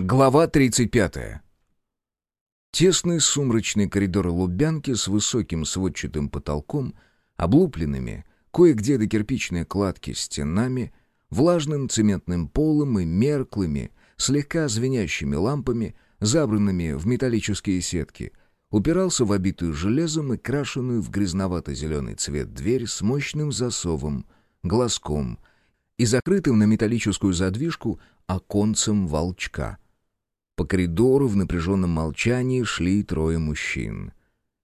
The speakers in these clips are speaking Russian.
Глава 35. Тесный сумрачный коридор Лубянки с высоким сводчатым потолком, облупленными, кое-где до кирпичной кладки стенами, влажным цементным полом и мерклыми, слегка звенящими лампами, забранными в металлические сетки, упирался в обитую железом и крашеную в грязновато-зеленый цвет дверь с мощным засовом, глазком и закрытым на металлическую задвижку оконцем волчка — по коридору в напряженном молчании шли трое мужчин.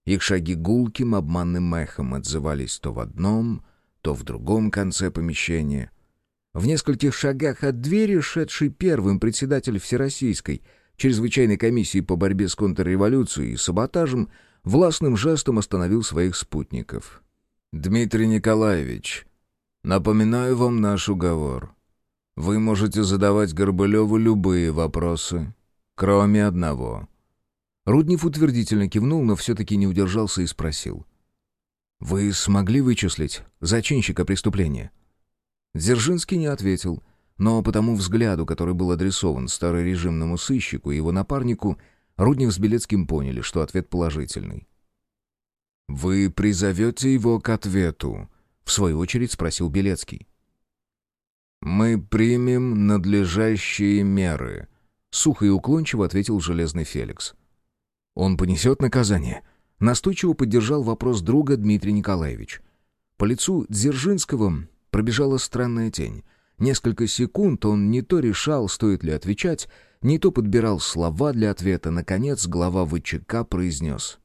Их шаги гулким обманным эхом отзывались то в одном, то в другом конце помещения. В нескольких шагах от двери, шедший первым председатель Всероссийской чрезвычайной комиссии по борьбе с контрреволюцией и саботажем, властным жестом остановил своих спутников. «Дмитрий Николаевич, напоминаю вам наш уговор. Вы можете задавать Горбылеву любые вопросы, Кроме одного. Руднев утвердительно кивнул, но все-таки не удержался и спросил. «Вы смогли вычислить зачинщика преступления?» Дзержинский не ответил, но по тому взгляду, который был адресован старорежимному сыщику и его напарнику, Руднев с Белецким поняли, что ответ положительный. «Вы призовете его к ответу?» — в свою очередь спросил Белецкий. «Мы примем надлежащие меры», Сухо и уклончиво ответил Железный Феликс. «Он понесет наказание?» Настойчиво поддержал вопрос друга Дмитрий Николаевич. По лицу Дзержинского пробежала странная тень. Несколько секунд он не то решал, стоит ли отвечать, не то подбирал слова для ответа. Наконец глава ВЧК произнес.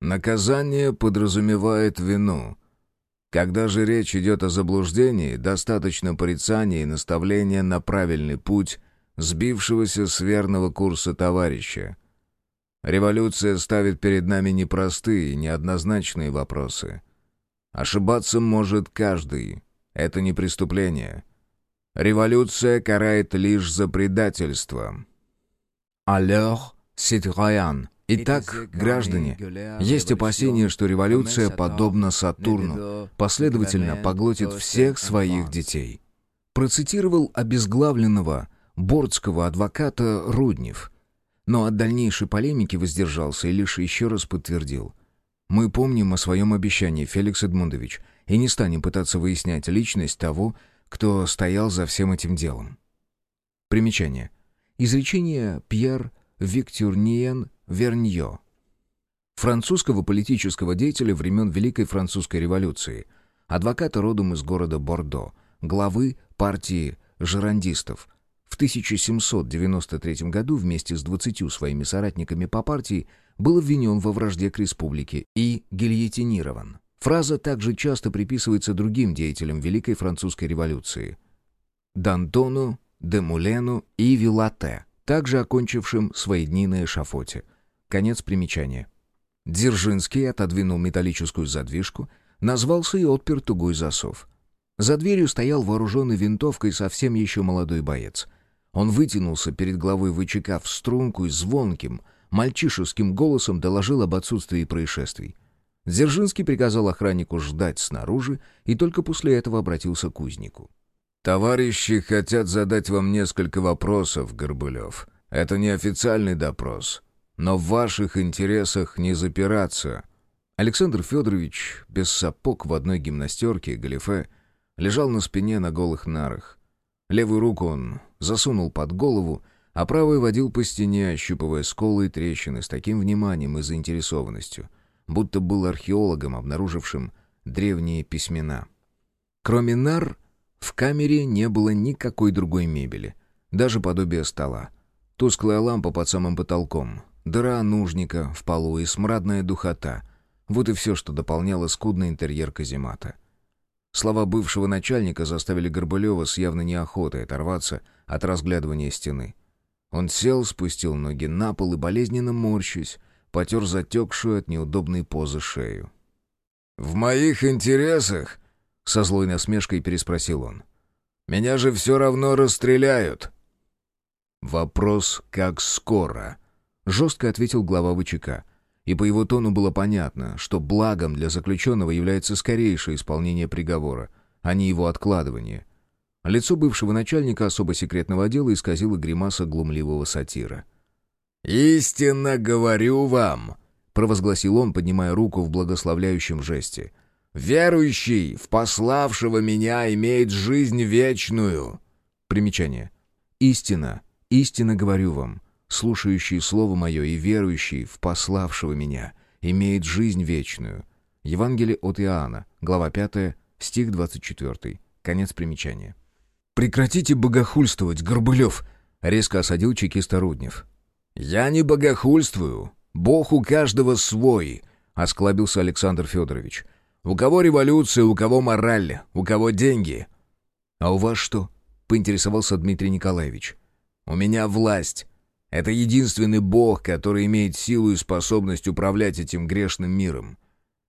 «Наказание подразумевает вину. Когда же речь идет о заблуждении, достаточно порицания и наставления на правильный путь сбившегося с верного курса товарища. Революция ставит перед нами непростые, неоднозначные вопросы. Ошибаться может каждый. Это не преступление. Революция карает лишь за предательство. Alors, citoyen. Итак, граждане, есть опасение, что революция, подобно Сатурну, последовательно поглотит всех своих детей. Процитировал обезглавленного бордского адвоката Руднев. Но от дальнейшей полемики воздержался и лишь еще раз подтвердил. «Мы помним о своем обещании, Феликс Эдмундович, и не станем пытаться выяснять личность того, кто стоял за всем этим делом». Примечание. Изречение Пьер Виктюрниен Верньо. Французского политического деятеля времен Великой Французской революции, адвоката родом из города Бордо, главы партии жерандистов – в 1793 году вместе с двадцатью своими соратниками по партии был обвинен во вражде к республике и гильотинирован. Фраза также часто приписывается другим деятелям Великой Французской революции. Д'Антону, Демулену и Вилате, также окончившим свои дни на эшафоте. Конец примечания. Дзержинский отодвинул металлическую задвижку, назвался и отпер тугой засов. За дверью стоял вооруженный винтовкой совсем еще молодой боец — он вытянулся перед главой ВЧК в струнку и звонким, мальчишеским голосом доложил об отсутствии происшествий. Дзержинский приказал охраннику ждать снаружи и только после этого обратился к узнику. «Товарищи хотят задать вам несколько вопросов, Горбылев. Это не официальный допрос, но в ваших интересах не запираться». Александр Федорович, без сапог в одной гимнастерке и галифе, лежал на спине на голых нарах. Левую руку он засунул под голову, а правой водил по стене, ощупывая сколы и трещины с таким вниманием и заинтересованностью, будто был археологом, обнаружившим древние письмена. Кроме нар, в камере не было никакой другой мебели, даже подобия стола. Тусклая лампа под самым потолком, дыра нужника в полу и смрадная духота — вот и все, что дополняло скудный интерьер каземата. Слова бывшего начальника заставили Горбылева с явно неохотой оторваться от разглядывания стены. Он сел, спустил ноги на пол и, болезненно морщась, потер затекшую от неудобной позы шею. «В моих интересах?» — со злой насмешкой переспросил он. «Меня же все равно расстреляют!» «Вопрос, как скоро?» — жестко ответил глава ВЧК и по его тону было понятно, что благом для заключенного является скорейшее исполнение приговора, а не его откладывание. Лицо бывшего начальника особо секретного отдела исказило гримаса глумливого сатира. «Истинно говорю вам», — провозгласил он, поднимая руку в благословляющем жесте. «Верующий в пославшего меня имеет жизнь вечную». Примечание. «Истина, истинно говорю вам, слушающий слово мое и верующий в пославшего меня имеет жизнь вечную». Евангелие от Иоанна, глава 5, стих 24. Конец примечания. «Прекратите богохульствовать, Горбылев!» — резко осадил чекиста Руднев. «Я не богохульствую. Бог у каждого свой», — осклабился Александр Федорович. «У кого революция, у кого мораль, у кого деньги». «А у вас что?» — поинтересовался Дмитрий Николаевич. «У меня власть. Это единственный Бог, который имеет силу и способность управлять этим грешным миром.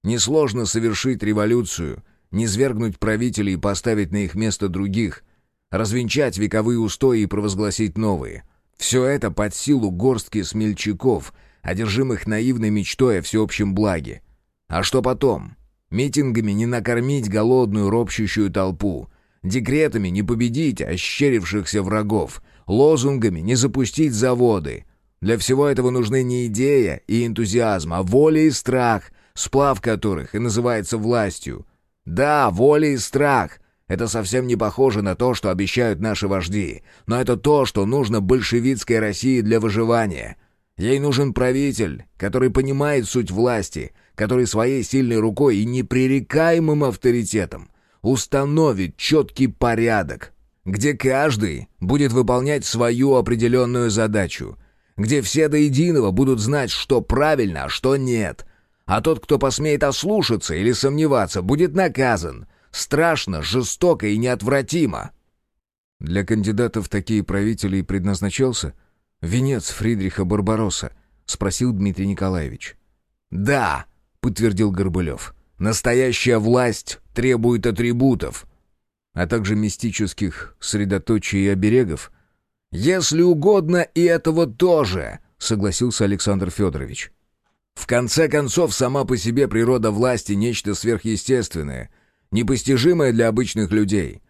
Несложно совершить революцию, низвергнуть правителей и поставить на их место других, развенчать вековые устои и провозгласить новые. Все это под силу горстки смельчаков, одержимых наивной мечтой о всеобщем благе. А что потом? Митингами не накормить голодную ропщущую толпу, декретами не победить ощерившихся врагов, лозунгами не запустить заводы. Для всего этого нужны не идея и энтузиазм, а воля и страх, сплав которых и называется властью. Да, воля и страх. Это совсем не похоже на то, что обещают наши вожди, но это то, что нужно большевистской России для выживания. Ей нужен правитель, который понимает суть власти, который своей сильной рукой и непререкаемым авторитетом установит четкий порядок, где каждый будет выполнять свою определенную задачу, где все до единого будут знать, что правильно, а что нет, а тот, кто посмеет ослушаться или сомневаться, будет наказан. Страшно, жестоко и неотвратимо. Для кандидатов такие правители и предназначался? Венец Фридриха Барбаросса? Спросил Дмитрий Николаевич. «Да», — подтвердил Горбылев. «Настоящая власть требует атрибутов» а также мистических средоточий и оберегов? «Если угодно, и этого тоже», — согласился Александр Федорович. В конце концов, сама по себе природа власти — нечто сверхъестественное, непостижимое для обычных людей.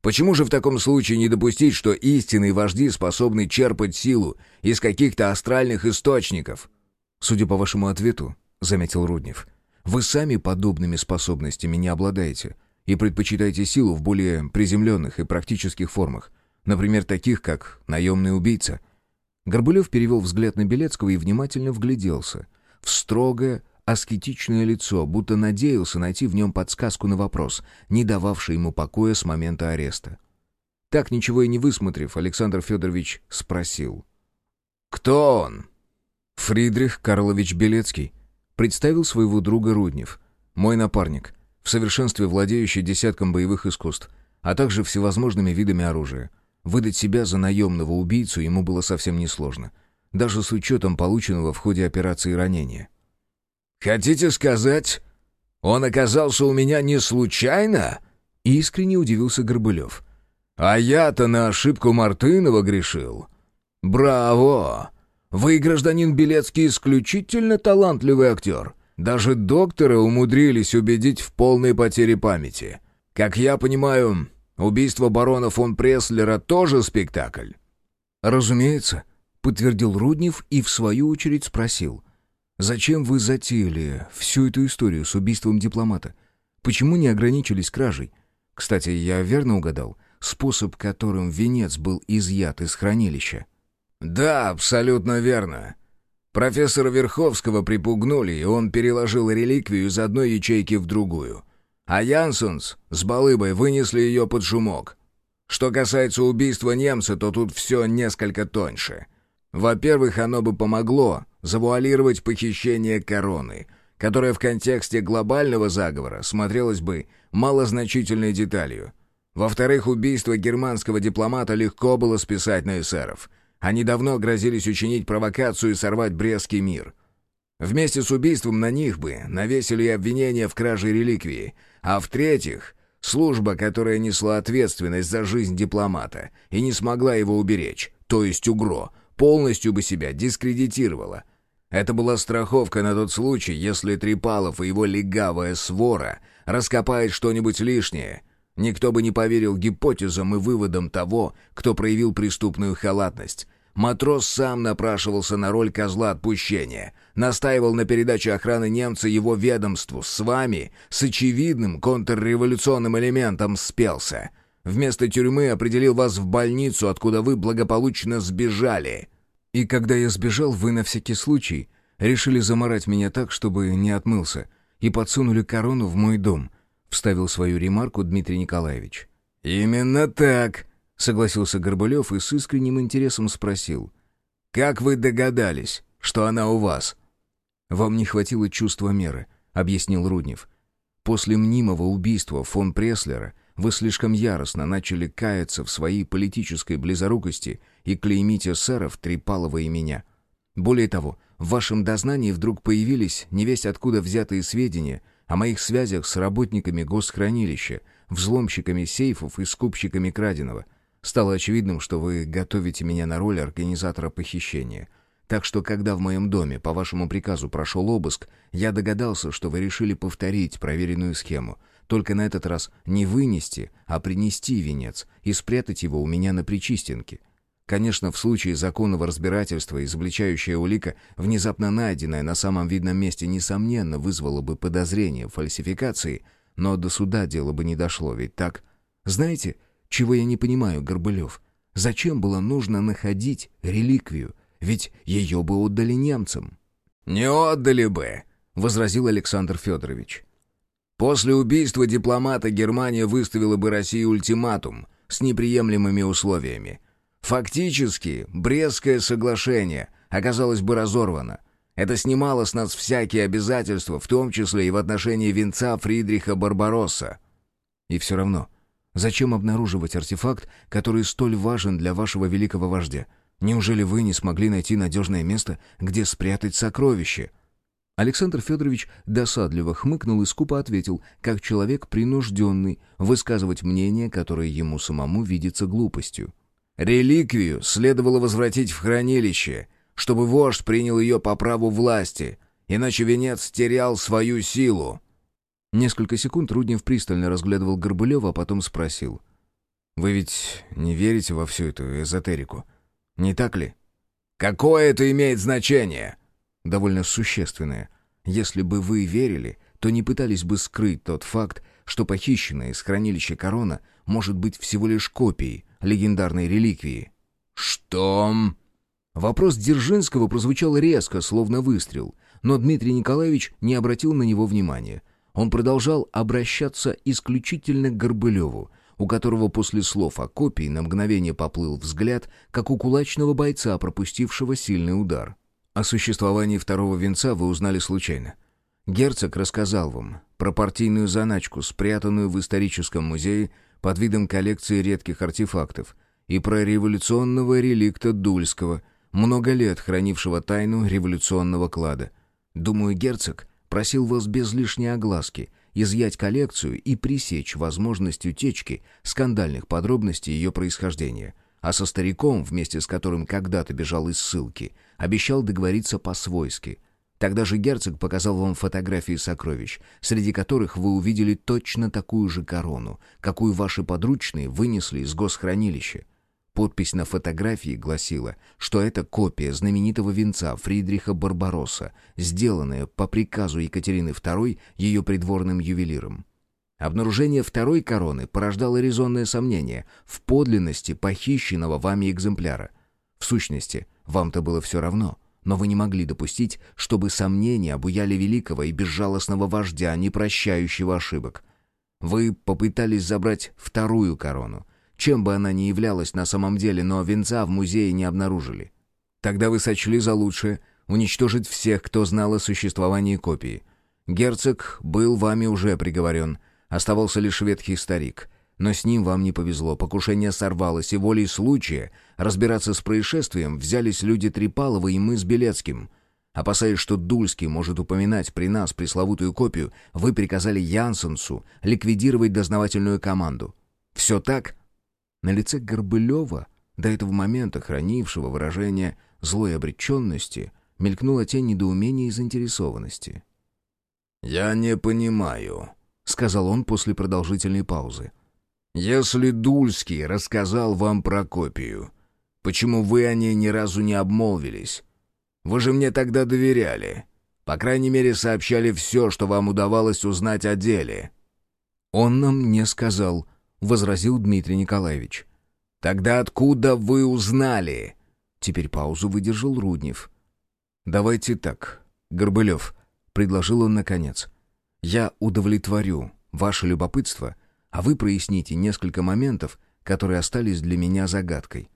Почему же в таком случае не допустить, что истинные вожди способны черпать силу из каких-то астральных источников? Судя по вашему ответу, — заметил Руднев, — вы сами подобными способностями не обладаете и предпочитаете силу в более приземленных и практических формах, например, таких, как наемный убийца. Горбулев перевел взгляд на Белецкого и внимательно вгляделся — в строгое, аскетичное лицо, будто надеялся найти в нем подсказку на вопрос, не дававший ему покоя с момента ареста. Так, ничего и не высмотрев, Александр Федорович спросил. «Кто он?» «Фридрих Карлович Белецкий», — представил своего друга Руднев. «Мой напарник, в совершенстве владеющий десятком боевых искусств, а также всевозможными видами оружия. Выдать себя за наемного убийцу ему было совсем несложно даже с учетом полученного в ходе операции ранения. «Хотите сказать, он оказался у меня не случайно?» Искренне удивился Горбылев. «А я-то на ошибку Мартынова грешил. Браво! Вы, гражданин Белецкий, исключительно талантливый актер. Даже доктора умудрились убедить в полной потере памяти. Как я понимаю, убийство барона фон Преслера тоже спектакль?» «Разумеется», — подтвердил Руднев и, в свою очередь, спросил. «Зачем вы затеяли всю эту историю с убийством дипломата? Почему не ограничились кражей? Кстати, я верно угадал? Способ, которым венец был изъят из хранилища?» «Да, абсолютно верно. Профессора Верховского припугнули, и он переложил реликвию из одной ячейки в другую. А Янсенс с Балыбой вынесли ее под шумок. Что касается убийства немца, то тут все несколько тоньше». Во-первых, оно бы помогло завуалировать похищение короны, которое в контексте глобального заговора смотрелось бы малозначительной деталью. Во-вторых, убийство германского дипломата легко было списать на эсеров. Они давно грозились учинить провокацию и сорвать Брестский мир. Вместе с убийством на них бы навесили обвинения в краже реликвии. А в-третьих, служба, которая несла ответственность за жизнь дипломата и не смогла его уберечь, то есть УГРО, полностью бы себя дискредитировала. Это была страховка на тот случай, если Трипалов и его легавая свора раскопает что-нибудь лишнее. Никто бы не поверил гипотезам и выводам того, кто проявил преступную халатность. Матрос сам напрашивался на роль козла отпущения. Настаивал на передаче охраны немца его ведомству. С вами, с очевидным контрреволюционным элементом спелся. Вместо тюрьмы определил вас в больницу, откуда вы благополучно сбежали. И когда я сбежал, вы на всякий случай решили заморать меня так, чтобы не отмылся, и подсунули корону в мой дом», — вставил свою ремарку Дмитрий Николаевич. «Именно так», — согласился Горбылев и с искренним интересом спросил. «Как вы догадались, что она у вас?» «Вам не хватило чувства меры», — объяснил Руднев. «После мнимого убийства фон Преслера вы слишком яростно начали каяться в своей политической близорукости и клеймить эсеров Трипалова и меня. Более того, в вашем дознании вдруг появились невесть откуда взятые сведения о моих связях с работниками госхранилища, взломщиками сейфов и скупщиками краденого. Стало очевидным, что вы готовите меня на роль организатора похищения. Так что, когда в моем доме по вашему приказу прошел обыск, я догадался, что вы решили повторить проверенную схему. Только на этот раз не вынести, а принести венец и спрятать его у меня на Причистенке. Конечно, в случае законного разбирательства изобличающая улика, внезапно найденная на самом видном месте, несомненно вызвала бы подозрение в фальсификации, но до суда дело бы не дошло, ведь так? Знаете, чего я не понимаю, Горбылев? Зачем было нужно находить реликвию? Ведь ее бы отдали немцам. «Не отдали бы», — возразил Александр Федорович. «После убийства дипломата Германия выставила бы России ультиматум с неприемлемыми условиями. Фактически, Брестское соглашение оказалось бы разорвано. Это снимало с нас всякие обязательства, в том числе и в отношении венца Фридриха Барбаросса. И все равно, зачем обнаруживать артефакт, который столь важен для вашего великого вождя? Неужели вы не смогли найти надежное место, где спрятать сокровище?» Александр Федорович досадливо хмыкнул и скупо ответил, как человек принужденный, высказывать мнение, которое ему самому видится глупостью. Реликвию следовало возвратить в хранилище, чтобы вождь принял ее по праву власти, иначе венец терял свою силу. Несколько секунд Руднев пристально разглядывал Горбылева, а потом спросил. «Вы ведь не верите во всю эту эзотерику, не так ли?» «Какое это имеет значение?» «Довольно существенное. Если бы вы верили, то не пытались бы скрыть тот факт, что похищенная из хранилища корона может быть всего лишь копией, легендарной реликвии. «Что?» Вопрос Дзержинского прозвучал резко, словно выстрел, но Дмитрий Николаевич не обратил на него внимания. Он продолжал обращаться исключительно к Горбылеву, у которого после слов о копии на мгновение поплыл взгляд, как у кулачного бойца, пропустившего сильный удар. О существовании второго венца вы узнали случайно. Герцог рассказал вам про партийную заначку, спрятанную в историческом музее под видом коллекции редких артефактов, и про революционного реликта Дульского, много лет хранившего тайну революционного клада. Думаю, герцог просил вас без лишней огласки изъять коллекцию и пресечь возможность утечки скандальных подробностей ее происхождения, а со стариком, вместе с которым когда-то бежал из ссылки, обещал договориться по-свойски — Тогда же герцог показал вам фотографии сокровищ, среди которых вы увидели точно такую же корону, какую ваши подручные вынесли из госхранилища. Подпись на фотографии гласила, что это копия знаменитого венца Фридриха Барбаросса, сделанная по приказу Екатерины II ее придворным ювелиром. Обнаружение второй короны порождало резонное сомнение в подлинности похищенного вами экземпляра. В сущности, вам-то было все равно — но вы не могли допустить, чтобы сомнения обуяли великого и безжалостного вождя, не прощающего ошибок. Вы попытались забрать вторую корону, чем бы она ни являлась на самом деле, но венца в музее не обнаружили. Тогда вы сочли за лучшее уничтожить всех, кто знал о существовании копии. Герцог был вами уже приговорен, оставался лишь ветхий старик — но с ним вам не повезло, покушение сорвалось, и волей случая разбираться с происшествием взялись люди Трипалова и мы с Белецким. Опасаясь, что Дульский может упоминать при нас пресловутую копию, вы приказали Янсенсу ликвидировать дознавательную команду. Все так? На лице Горбылева, до этого момента хранившего выражение злой обреченности, мелькнула тень недоумения и заинтересованности. «Я не понимаю», — сказал он после продолжительной паузы. Если Дульский рассказал вам про копию, почему вы о ней ни разу не обмолвились? Вы же мне тогда доверяли. По крайней мере, сообщали все, что вам удавалось узнать о деле». «Он нам не сказал», — возразил Дмитрий Николаевич. «Тогда откуда вы узнали?» Теперь паузу выдержал Руднев. «Давайте так, Горбылев», — предложил он наконец. «Я удовлетворю ваше любопытство, а вы проясните несколько моментов, которые остались для меня загадкой».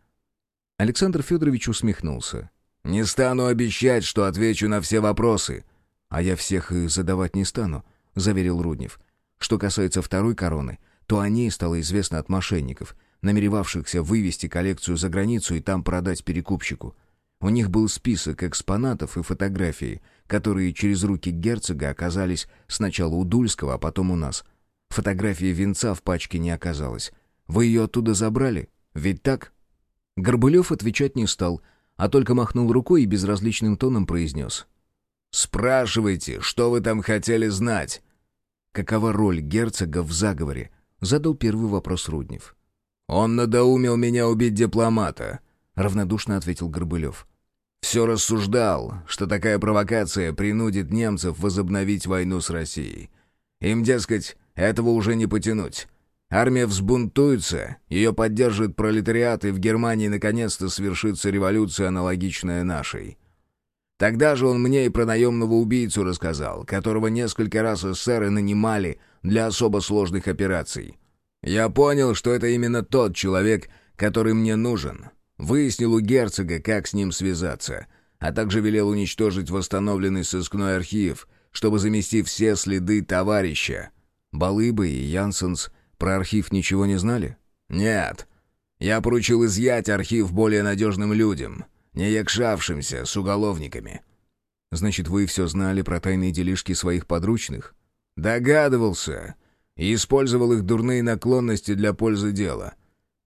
Александр Федорович усмехнулся. «Не стану обещать, что отвечу на все вопросы». «А я всех и задавать не стану», — заверил Руднев. «Что касается второй короны, то о ней стало известно от мошенников, намеревавшихся вывести коллекцию за границу и там продать перекупщику. У них был список экспонатов и фотографии, которые через руки герцога оказались сначала у Дульского, а потом у нас. Фотографии венца в пачке не оказалось. Вы ее оттуда забрали? Ведь так?» Горбылев отвечать не стал, а только махнул рукой и безразличным тоном произнес. «Спрашивайте, что вы там хотели знать?» «Какова роль герцога в заговоре?» — задал первый вопрос Руднев. «Он надоумил меня убить дипломата», — равнодушно ответил Горбылев. «Все рассуждал, что такая провокация принудит немцев возобновить войну с Россией. Им, дескать, этого уже не потянуть. Армия взбунтуется, ее поддержит пролетариат, и в Германии наконец-то свершится революция, аналогичная нашей». Тогда же он мне и про наемного убийцу рассказал, которого несколько раз эсеры нанимали для особо сложных операций. Я понял, что это именно тот человек, который мне нужен. Выяснил у герцога, как с ним связаться, а также велел уничтожить восстановленный сыскной архив, чтобы замести все следы товарища. Балыба и Янсенс про архив ничего не знали? Нет. Я поручил изъять архив более надежным людям, не якшавшимся с уголовниками. Значит, вы все знали про тайные делишки своих подручных? Догадывался и использовал их дурные наклонности для пользы дела.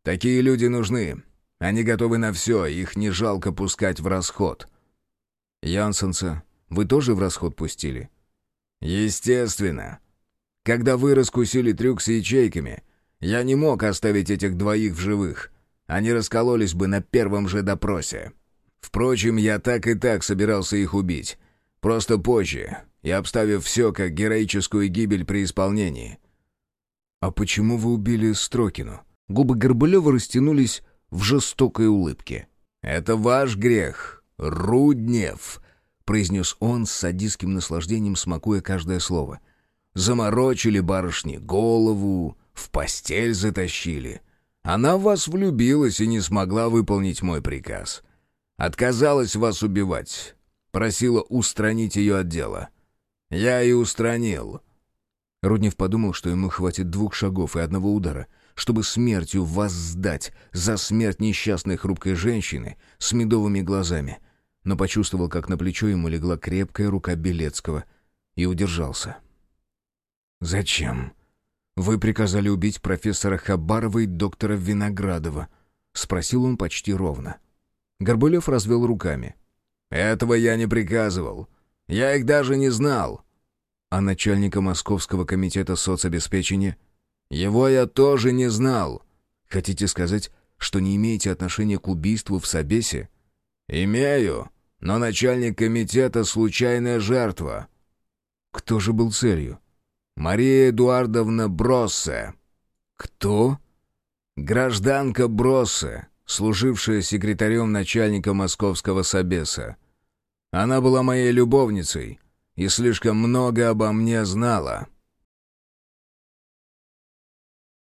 Такие люди нужны. Они готовы на все, их не жалко пускать в расход. Янсенса вы тоже в расход пустили? Естественно. Когда вы раскусили трюк с ячейками, я не мог оставить этих двоих в живых. Они раскололись бы на первом же допросе. Впрочем, я так и так собирался их убить. Просто позже, и обставив все как героическую гибель при исполнении. «А почему вы убили Строкину?» Губы Горбылева растянулись в жестокой улыбке. «Это ваш грех, Руднев», — произнес он с садистским наслаждением, смакуя каждое слово. «Заморочили барышни голову, в постель затащили. Она в вас влюбилась и не смогла выполнить мой приказ. Отказалась вас убивать, просила устранить ее от дела. Я и устранил». Руднев подумал, что ему хватит двух шагов и одного удара, чтобы смертью воздать за смерть несчастной хрупкой женщины с медовыми глазами, но почувствовал, как на плечо ему легла крепкая рука Белецкого, и удержался. «Зачем? Вы приказали убить профессора Хабарова и доктора Виноградова?» — спросил он почти ровно. Горбулев развел руками. «Этого я не приказывал. Я их даже не знал а начальника Московского комитета соцобеспечения? Его я тоже не знал. Хотите сказать, что не имеете отношения к убийству в Собесе? Имею, но начальник комитета — случайная жертва. Кто же был целью? Мария Эдуардовна Броссе. Кто? Гражданка Броссе, служившая секретарем начальника Московского Собеса. Она была моей любовницей — и слишком много обо мне знала.